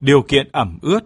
điều kiện ẩm ướt.